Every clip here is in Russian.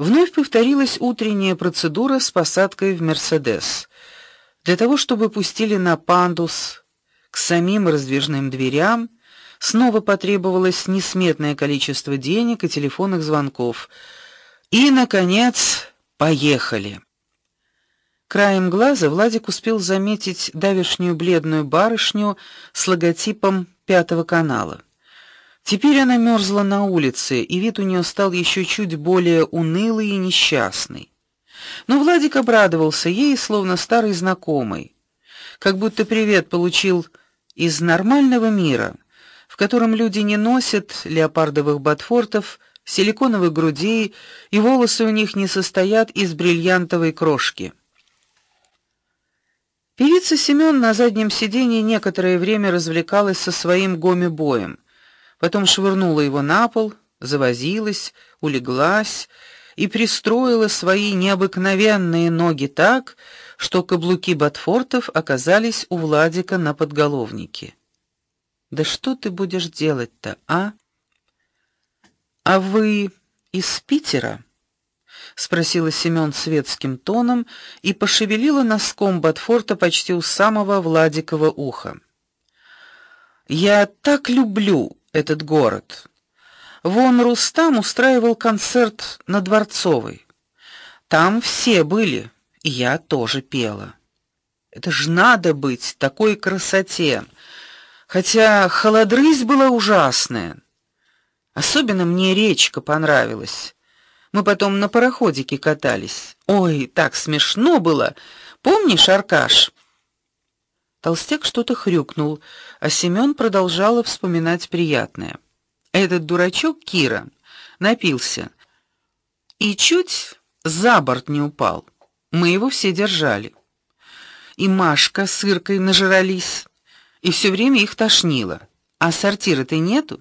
Вновь повторилась утренняя процедура с посадкой в Мерседес. Для того, чтобы пустили на пандус к самим раздвижным дверям, снова потребовалось несметное количество денег и телефонных звонков. И наконец, поехали. Краем глаза Владик успел заметить давешнюю бледную барышню с логотипом Пятого канала. Теперь она мерзла на улице, и вид у нее стал еще чуть более унылый и несчастный. Но Владик обрадовался ей, словно старый знакомый, как будто привет получил из нормального мира, в котором люди не носят леопардовых ботфортов, силиконовых грудей, и волосы у них не состоят из бриллиантовой крошки. Певица Семён на заднем сиденье некоторое время развлекалась со своим гомибоем потом швырнула его на пол, завозилась, улеглась и пристроила свои необыкновенные ноги так, что каблуки ботфортов оказались у Владика на подголовнике. Да что ты будешь делать-то, а? А вы из Питера? спросила Семён светским тоном и пошевелила носком ботфорта почти у самого Владикова уха. Я так люблю этот город. Вон Рустам устраивал концерт на Дворцовой. Там все были, и я тоже пела. Это ж надо быть такой красоте. Хотя холодрысь была ужасная. Особенно мне речка понравилась. Мы потом на пароходике катались. Ой, так смешно было. Помнишь, Аркаш? Толстяк что-то хрюкнул, а Семён продолжала вспоминать приятное. Этот дурачок Кира напился и чуть за борт не упал. Мы его все держали. И Машка с Иркой нажрались, и все время их тошнило. А сортира-то нету.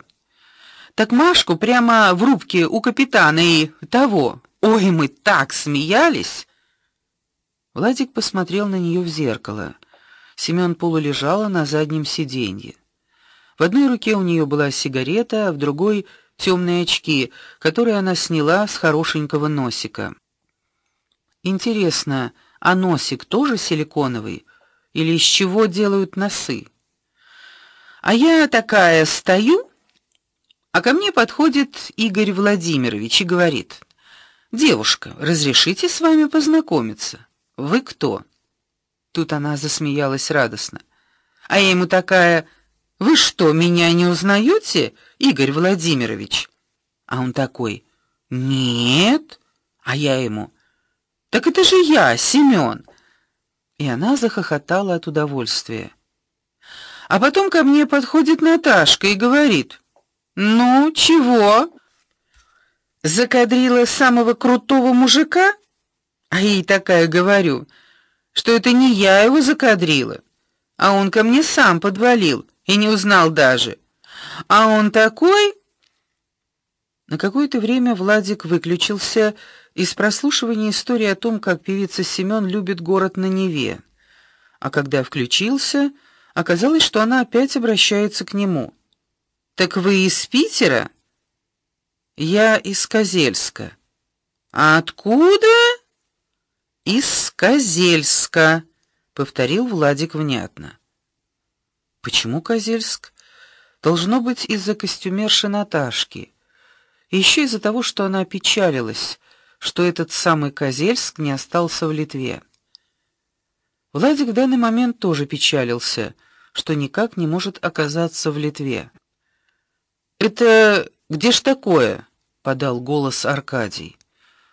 Так Машку прямо в рубке у капитана и того. Ой, мы так смеялись. Владик посмотрел на нее в зеркало. Семён полулежала на заднем сиденье. В одной руке у нее была сигарета, а в другой темные очки, которые она сняла с хорошенького носика. Интересно, а носик тоже силиконовый или из чего делают носы? А я такая стою, а ко мне подходит Игорь Владимирович и говорит: "Девушка, разрешите с вами познакомиться? Вы кто?" Тут она засмеялась радостно. А я ему такая: "Вы что, меня не узнаете, Игорь Владимирович?" А он такой: "Нет". А я ему: "Так это же я, Семён". И она захохотала от удовольствия. А потом ко мне подходит Наташка и говорит: "Ну, чего? Закадрила самого крутого мужика?" А ей такая говорю: что это не я его закадрила, а он ко мне сам подвалил и не узнал даже. А он такой На какое-то время Владик выключился из прослушивания истории о том, как певица Семён любит город на Неве. А когда включился, оказалось, что она опять обращается к нему. Так вы из Питера? Я из Козельска. А откуда? Из Козельска, повторил Владик внятно. Почему Козельск? Должно быть из-за костюмерши Наташки. И еще из-за того, что она опечалилась, что этот самый Козельск не остался в Литве. Владик в данный момент тоже печалился, что никак не может оказаться в Литве. Это где ж такое? подал голос Аркадий.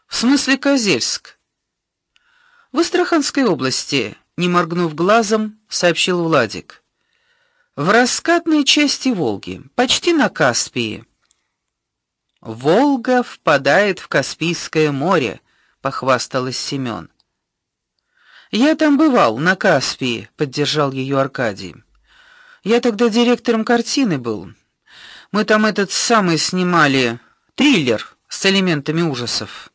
В смысле Козельск? В Астраханской области, не моргнув глазом, сообщил Владик. В раскатной части Волги, почти на Каспии. Волга впадает в Каспийское море, похвасталась Семён. Я там бывал на Каспии, поддержал ее Аркадий. Я тогда директором картины был. Мы там этот самый снимали триллер с элементами ужасов.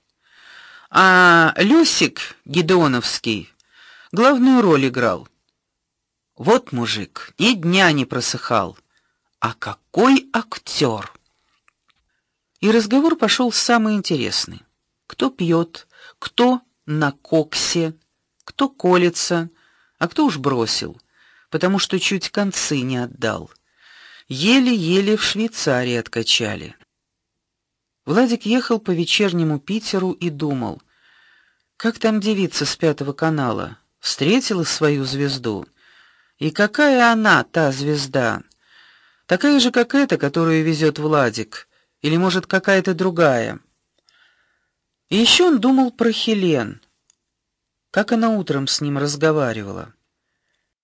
А Лёсик Гедеоновский главную роль играл. Вот мужик, ни дня не просыхал. А какой актер! И разговор пошел самый интересный. Кто пьет, кто на коксе, кто колется, а кто уж бросил, потому что чуть концы не отдал. Еле-еле в Швейцарии откачали. Владик ехал по вечернему Питеру и думал: как там девица с пятого канала встретила свою звезду? И какая она, та звезда? Такая же, как эта, которую везет Владик, или может какая-то другая? И еще он думал про Хелен. Как она утром с ним разговаривала.